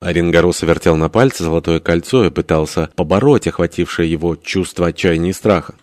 Оренгороса вертел на пальце золотое кольцо и пытался побороть охватившее его чувство отчаяния и страха.